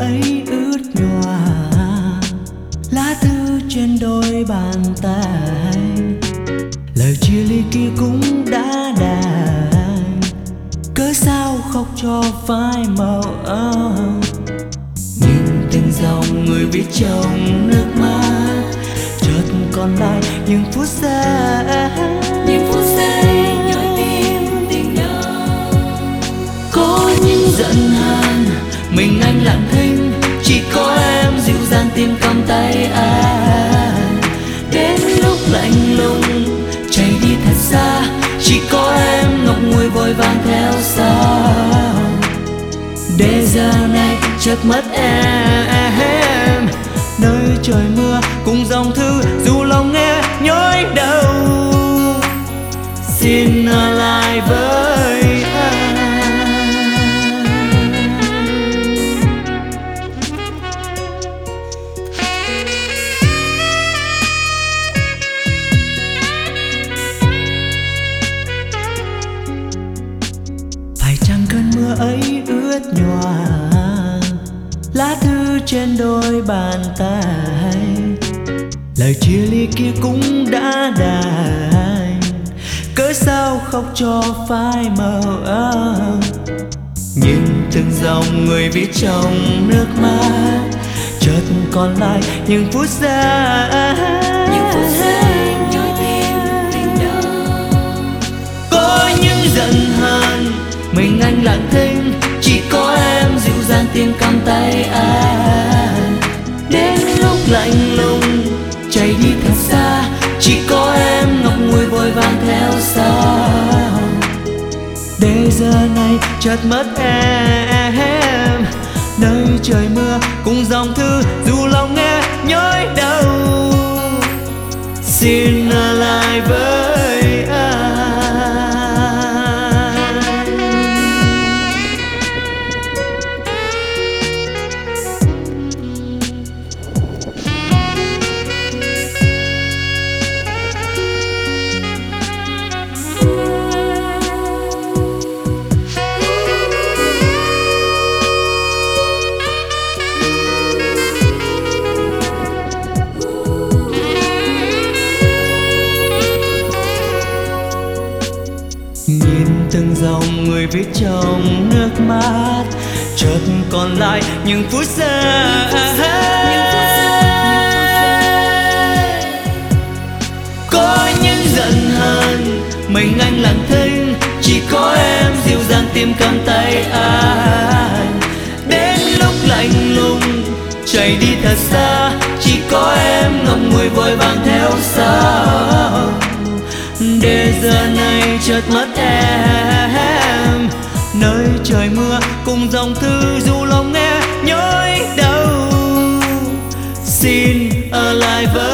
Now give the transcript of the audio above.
ấy ướt nhòa. Lá thư trên đôi bàn tay. Lời chia ly kia cũng đã đà, cớ sao khóc cho phai màu âu những từng dòng người biết trong nước mắt. Chợt còn lại những phút giây. Xa để giờ này chợt mất em. Nơi trời mưa cùng dòng thư dù lòng ướt nhòa lá thư trên đôi bàn tay. Lời chia ly kia cũng đã đành cớ sao khóc cho phai màu áo nhìn từng dòng người viết trong nước mắt. Chợt còn lại những phút giây. Tiếng cầm tay anh đến lúc lạnh lùng, chạy đi thật xa, chỉ có em ngọc ngùi vội vàng theo sau. Để giờ này chợt mất em, nơi trời mưa cùng dòng thư dù nhìn từng dòng người viết trong nước mắt chợt còn lại những phút giây. Có những giận hờn mình anh lặng thinh chỉ có em dịu dàng tìm cầm tay anh. Đến lúc lạnh lùng chạy đi thật xa chỉ có em ngọc ngùi vội vàng theo sau chợt mất em. Nơi trời mưa cùng dòng thư dù lòng nghe nhói đau. Xin ở lại với